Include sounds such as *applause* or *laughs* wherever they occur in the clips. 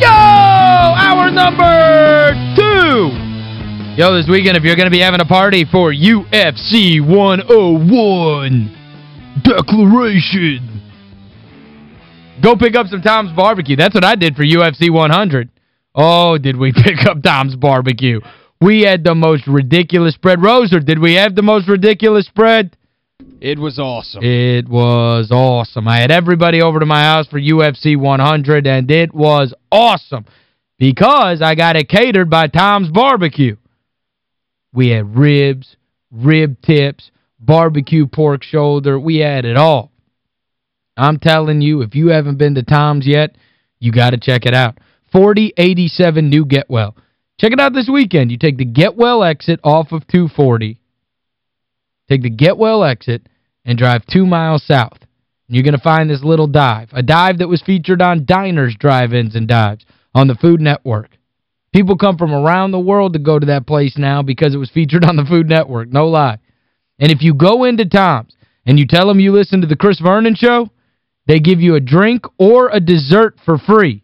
Yo! Hour number two! Yo, this weekend, if you're going to be having a party for UFC 101 Declaration, go pick up some Tom's Barbecue. That's what I did for UFC 100. Oh, did we *laughs* pick up Tom's Barbecue. We had the most ridiculous spread. Roser, did we have the most ridiculous spread? It was awesome. It was awesome. I had everybody over to my house for UFC 100, and it was awesome because I got it catered by Tom's Barbecue. We had ribs, rib tips, barbecue pork shoulder. We had it all. I'm telling you, if you haven't been to Tom's yet, you got to check it out. 4087 New Getwell. Check it out this weekend. You take the Getwell exit off of 240. Take the Getwell exit and drive two miles south. And You're going to find this little dive, a dive that was featured on Diners, Drive-Ins, and Dives on the Food Network. People come from around the world to go to that place now because it was featured on the Food Network. No lie. And if you go into Tom's and you tell them you listen to the Chris Vernon Show, they give you a drink or a dessert for free.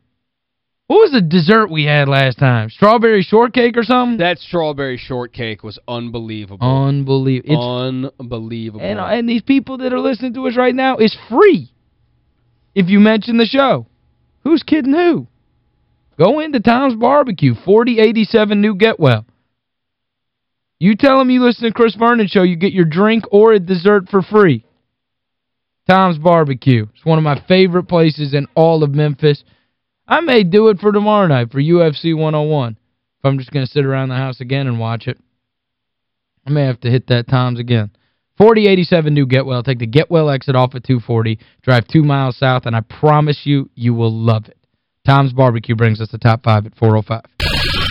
What was the dessert we had last time? Strawberry shortcake or something? That strawberry shortcake was unbelievable. Unbelievable. unbelievable. And, uh, and these people that are listening to us right now, it's free if you mention the show. Who's kidding who? Go into Tom's Barbecue, 4087 New Getwell. You tell them you listen to Chris Vernon Show, you get your drink or a dessert for free. Tom's Barbecue. It's one of my favorite places in all of Memphis. I may do it for tomorrow night for UFC 101. If I'm just going to sit around the house again and watch it. I may have to hit that Tom's again. 4087 New Getwell. Take the Getwell exit off at 240. Drive two miles south, and I promise you, you will love it. Tom's Barbecue brings us the top five at 405.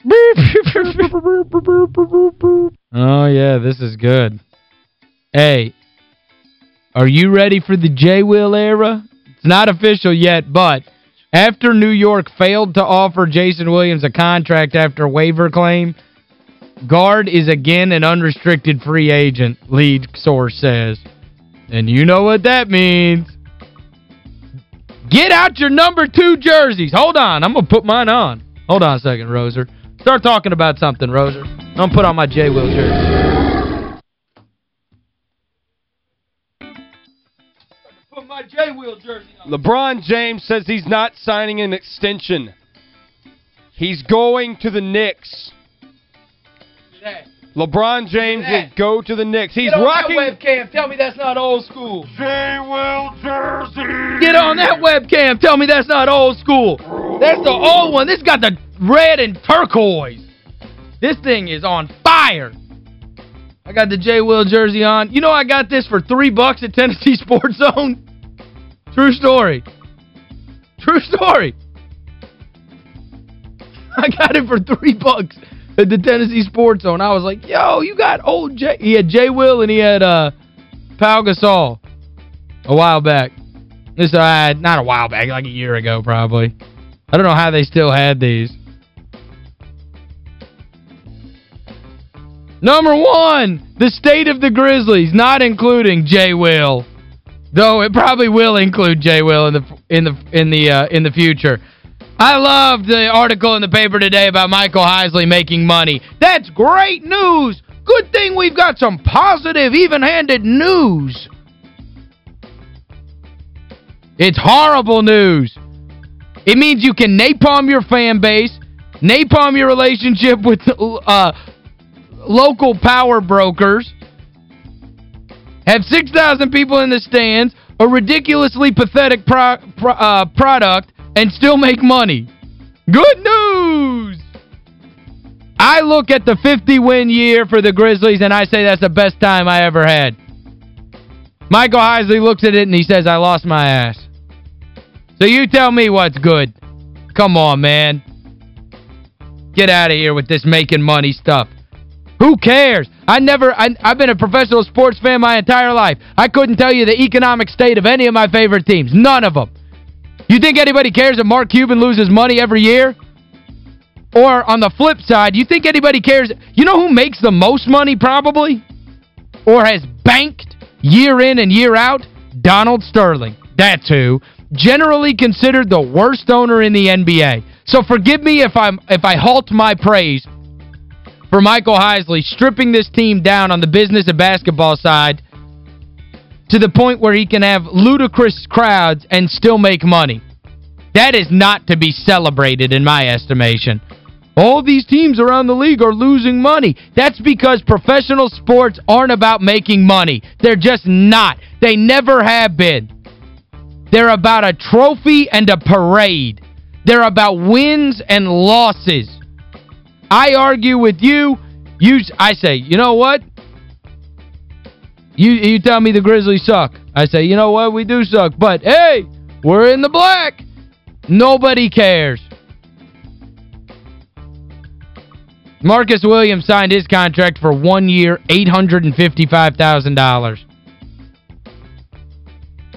*laughs* oh, yeah, this is good. Hey, are you ready for the J-Will era? It's not official yet, but after New York failed to offer Jason Williams a contract after waiver claim, Guard is again an unrestricted free agent, lead source says. And you know what that means. Get out your number two jerseys. Hold on, I'm going to put mine on. Hold on a second, Roser. Start talking about something, Roser. I'm put on my J. Will jersey. Put my J. Will jersey on. LeBron James says he's not signing an extension. He's going to the Knicks. LeBron James will go to the Knicks. He's Get on rocking that webcam. Tell me that's not old school. J. Will jersey. Get on that webcam. Tell me that's not old school. That's the old one. This got the red and turquoise. This thing is on fire. I got the J. Will jersey on. You know I got this for three bucks at Tennessee *laughs* Sports Zone? True story. True story. *laughs* I got it for three bucks at the Tennessee Sports Zone. I was like, yo, you got old J. He had J. Will and he had uh, Pau Gasol a while back. This uh, not a while back, like a year ago probably. I don't know how they still had these. Number one, the state of the Grizzlies, not including J. Will. Though it probably will include J. Will in the in the in the uh, in the future. I love the article in the paper today about Michael Heisley making money. That's great news. Good thing we've got some positive, even-handed news. It's horrible news. It means you can napalm your fan base, napalm your relationship with uh, local power brokers, have 6,000 people in the stands, a ridiculously pathetic pro pro uh, product, and still make money. Good news! I look at the 50-win year for the Grizzlies, and I say that's the best time I ever had. Michael Heisley looks at it, and he says, I lost my ass. So you tell me what's good. come on, man. Get out of here with this making money stuff. Who cares? I never I, I've been a professional sports fan my entire life. I couldn't tell you the economic state of any of my favorite teams. None of them. You think anybody cares if Mark Cuban loses money every year? Or on the flip side, you think anybody cares? You know who makes the most money probably? Or has banked year in and year out? Donald Sterling. That's who. Generally considered the worst owner in the NBA. So forgive me if I'm if I halt my praise for Michael Heisley stripping this team down on the business of basketball side to the point where he can have ludicrous crowds and still make money. That is not to be celebrated in my estimation. All these teams around the league are losing money. That's because professional sports aren't about making money. They're just not. They never have been. They're about a trophy and a parade. They're about wins and losses. I argue with you. You I say, you know what? You you tell me the Grizzlies suck. I say, you know what? We do suck. But, hey, we're in the black. Nobody cares. Marcus Williams signed his contract for one year, $855,000.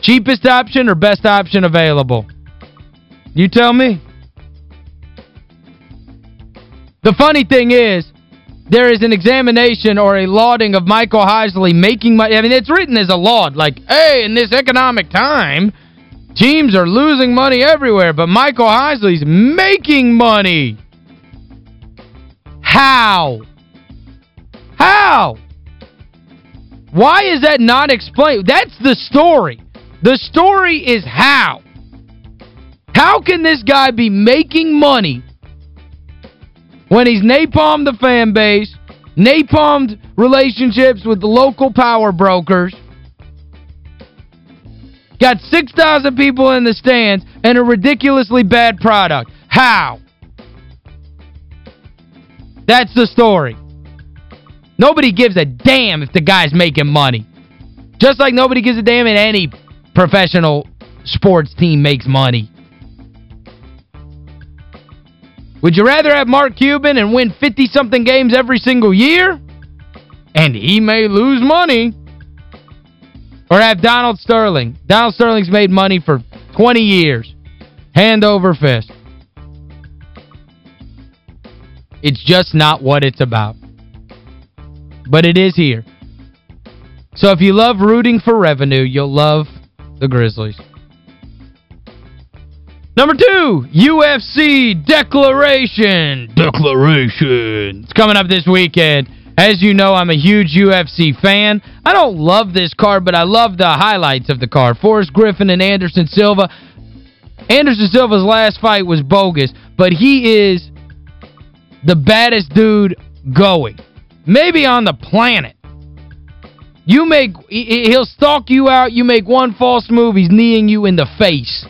Cheapest option or best option available? You tell me. The funny thing is, there is an examination or a lauding of Michael Heisley making money. I mean, it's written as a laud, like, hey, in this economic time, teams are losing money everywhere, but Michael Heisley's making money. How? How? Why is that not explained? That's the story. The story is how. How can this guy be making money when he's napalmed the fan base, napalmed relationships with the local power brokers, got 6,000 people in the stands, and a ridiculously bad product? How? That's the story. Nobody gives a damn if the guy's making money. Just like nobody gives a damn if any professional sports team makes money. Would you rather have Mark Cuban and win 50-something games every single year? And he may lose money. Or have Donald Sterling. Donald Sterling's made money for 20 years. Hand over fist. It's just not what it's about. But it is here. So if you love rooting for revenue, you'll love the Grizzlies. Number two, UFC Declaration. Declaration. It's coming up this weekend. As you know, I'm a huge UFC fan. I don't love this card, but I love the highlights of the card. Forrest Griffin and Anderson Silva. Anderson Silva's last fight was bogus, but he is the baddest dude going. Maybe on the planet. You make he'll stalk you out, you make one false move, he's kneeing you in the face.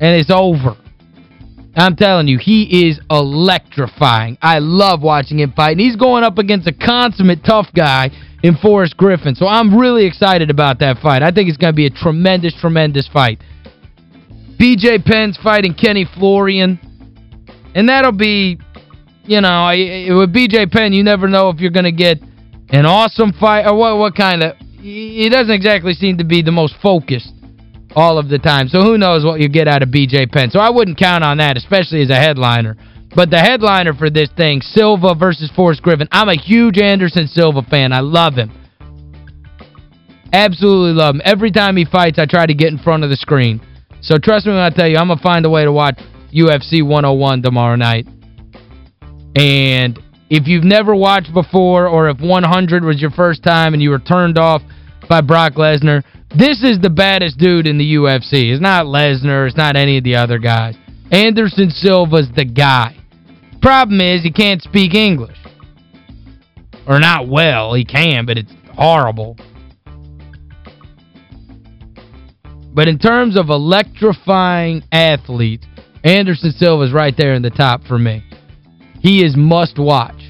And it's over. I'm telling you, he is electrifying. I love watching him fight. And he's going up against a consummate tough guy in Forrest Griffin. So I'm really excited about that fight. I think it's going to be a tremendous, tremendous fight. BJ Penn's fighting Kenny Florian. And that'll be, you know, with BJ Penn, you never know if you're going to get an awesome fight or what what kind of he doesn't exactly seem to be the most focused all of the time. So who knows what you get out of BJ Penn. So I wouldn't count on that, especially as a headliner. But the headliner for this thing, Silva versus Forrest Griffin. I'm a huge Anderson Silva fan. I love him. Absolutely love him. Every time he fights, I try to get in front of the screen. So trust me when I tell you, I'm going to find a way to watch UFC 101 tomorrow night. And if you've never watched before or if 100 was your first time and you were turned off by Brock Lesnar, this is the baddest dude in the UFC. It's not Lesnar. It's not any of the other guys. Anderson Silva's the guy. Problem is he can't speak English. Or not well. He can, but it's horrible. But in terms of electrifying athletes, Anderson Silva's right there in the top for me. He is must watch.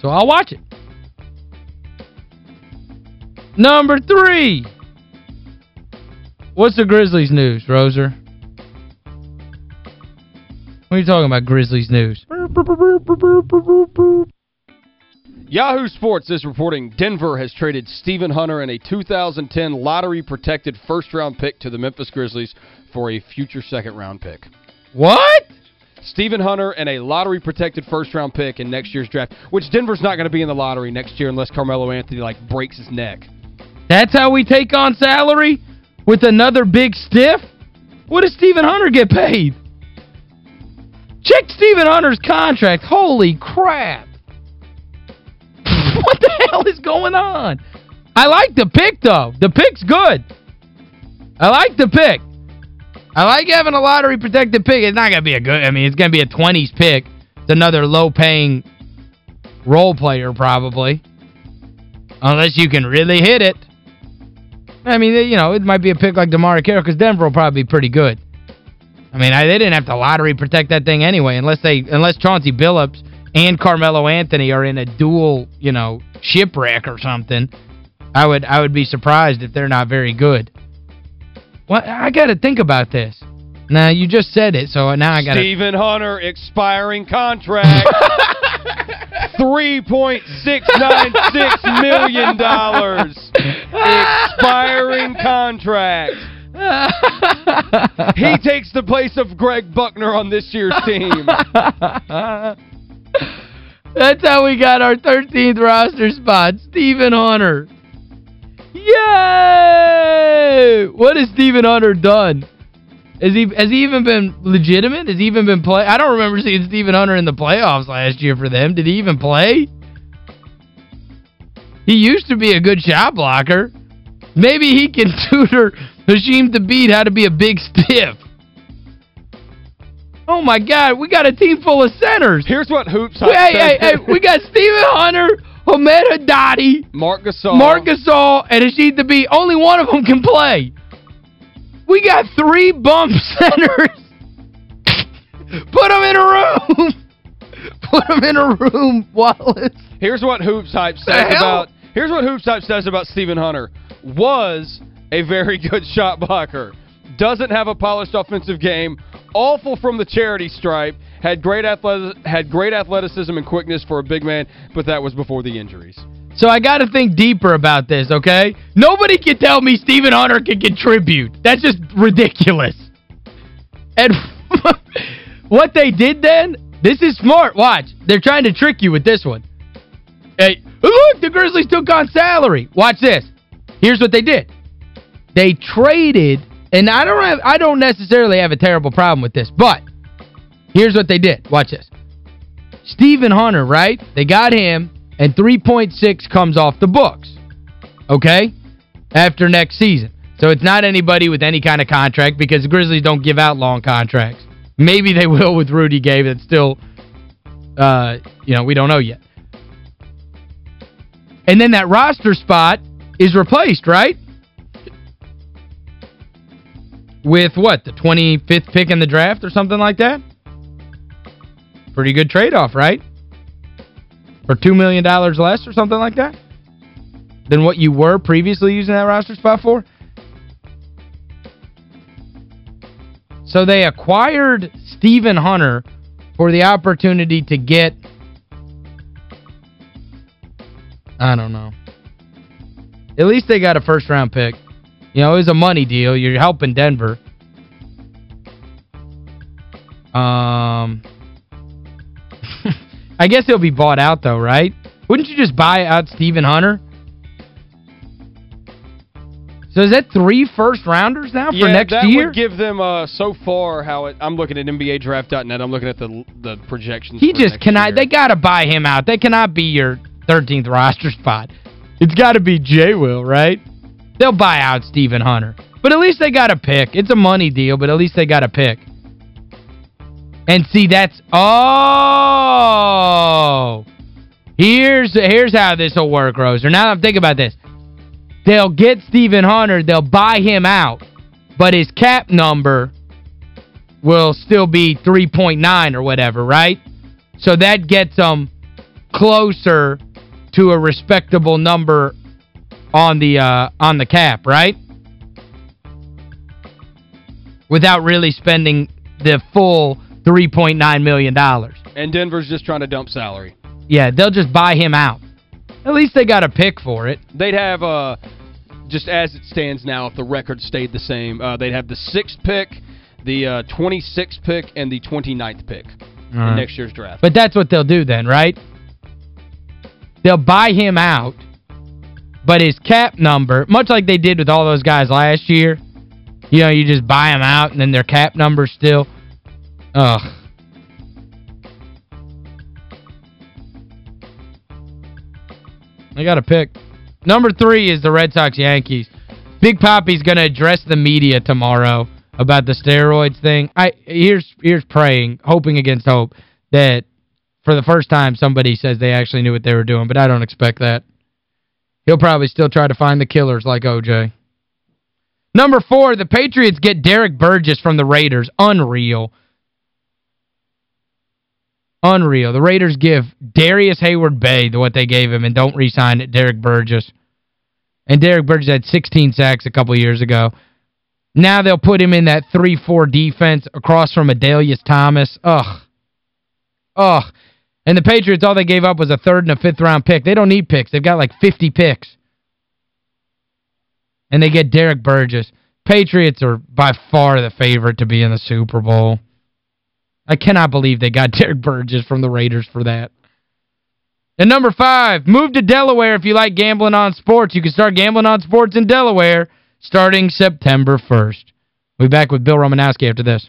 So I'll watch it. Number three. What's the Grizzlies news, Roser? What are you talking about, Grizzlies news? Yahoo Sports is reporting Denver has traded Steven Hunter and a 2010 lottery-protected first-round pick to the Memphis Grizzlies for a future second-round pick. What? Steven Hunter and a lottery-protected first-round pick in next year's draft, which Denver's not going to be in the lottery next year unless Carmelo Anthony, like, breaks his neck. That's how we take on salary? With another big stiff? What does Steven Hunter get paid? Check Steven Hunter's contract. Holy crap. *laughs* what the hell is going on? I like the pick, though. The pick's good. I like the pick. I like having a lottery-protected pick. It's not going to be a good... I mean, it's going to be a 20s pick. It's another low-paying role player, probably. Unless you can really hit it. I mean, you know, it might be a pick like DeMarre Carroll because Denver will probably be pretty good. I mean, I, they didn't have to lottery protect that thing anyway unless they unless Chauncey Billups and Carmelo Anthony are in a dual, you know, shipwreck or something. I would I would be surprised if they're not very good. What I got to think about this. Now, you just said it, so now I got to Steven Hunter expiring contract. *laughs* $3.696 million expiring contract. he takes the place of Greg Buckner on this year's team. That's how we got our 13th roster spot, Stephen Hunter. Yay! What has Stephen Hunter done? Has he has he even been legitimate? Has he even been play? I don't remember seeing Steven Hunter in the playoffs last year for them. Did he even play? He used to be a good shot blocker. Maybe he can *laughs* tutor Hasheem Thabeet how to be a big stiff. Oh, my God. We got a team full of centers. Here's what Hoops Hey, hey, hey, we got *laughs* Steven Hunter, Hamed Haddadi, Marc Gasol. Marc Gasol, and Hasheem Thabeet. Only one of them can play. We got three bump *laughs* centers. Put them in a room. Put them in a room, Wallace. Here's what Hoops Hype says about Here's what Hoops Hype says about Steven Hunter. Was a very *laughs* good shot blocker. Doesn't have a polished offensive game. Awful from the charity stripe. Had great athletic had great athleticism and quickness for a big man, but that was before the injuries. So I got to think deeper about this, okay? Nobody can tell me Steven Hunter can contribute. That's just ridiculous. And *laughs* what they did then, this is smart. Watch. They're trying to trick you with this one. Hey, look, the Grizzlies took on salary. Watch this. Here's what they did. They traded, and I don't have, I don't necessarily have a terrible problem with this, but here's what they did. Watch this. Steven Hunter, right? They got him, and 3.6 comes off the books. Okay? After next season. So it's not anybody with any kind of contract because the Grizzlies don't give out long contracts. Maybe they *laughs* will with Rudy Gay, but still, uh, you know, we don't know yet. And then that roster spot is replaced, right? With what, the 25th pick in the draft or something like that? Pretty good trade-off, right? For $2 million less or something like that? Than what you were previously using that roster spot for? So they acquired Stephen Hunter for the opportunity to get I don't know. At least they got a first-round pick. You know, it was a money deal. You're helping Denver. Um, I guess he'll be bought out, though, right? Wouldn't you just buy out Steven Hunter? So is that three first-rounders now for yeah, next that would give them, uh, so far, how it, I'm looking at NBADraft.net, I'm looking at the the projections He just cannot, year. they got to buy him out. They cannot be your 13th roster spot. It's got to be J. Will, right? They'll buy out Steven Hunter. But at least they got a pick. It's a money deal, but at least they got a pick. And see, that's... Oh! Here's here's how this will work, Roser. Now I'm thinking about this. They'll get Steven Hunter. They'll buy him out. But his cap number will still be 3.9 or whatever, right? So that gets them closer to a respectable number on the uh, on the cap, right? Without really spending the full 3.9 million. dollars. And Denver's just trying to dump salary. Yeah, they'll just buy him out. At least they got a pick for it. They'd have, uh, just as it stands now, if the record stayed the same, uh, they'd have the 6th pick, the uh, 26th pick, and the 29th pick in right. next year's draft. But that's what they'll do then, right? They'll buy him out, but his cap number, much like they did with all those guys last year, you know, you just buy them out and then their cap number still, ugh. I got to pick. Number three is the Red Sox-Yankees. Big Poppy's going to address the media tomorrow about the steroids thing. I Here's here's praying, hoping against hope, that for the first time somebody says they actually knew what they were doing, but I don't expect that. He'll probably still try to find the killers like O.J. Number four, the Patriots get Derek Burgess from the Raiders. Unreal. Unreal. The Raiders give Darrius Heyward-Bey what they gave him and don't re-sign it, Derek Burgess. And Derek Burgess had 16 sacks a couple years ago. Now they'll put him in that 3-4 defense across from Adalius Thomas. Ugh. Ugh. And the Patriots, all they gave up was a third and a fifth round pick. They don't need picks. They've got like 50 picks. And they get Derek Burgess. Patriots are by far the favorite to be in the Super Bowl. I cannot believe they got *laughs* Derek Burgess from the Raiders for that. And number five, move to Delaware if you like gambling on sports. You can start gambling on sports in Delaware starting September 1st. We'll be back with Bill Romanowski after this.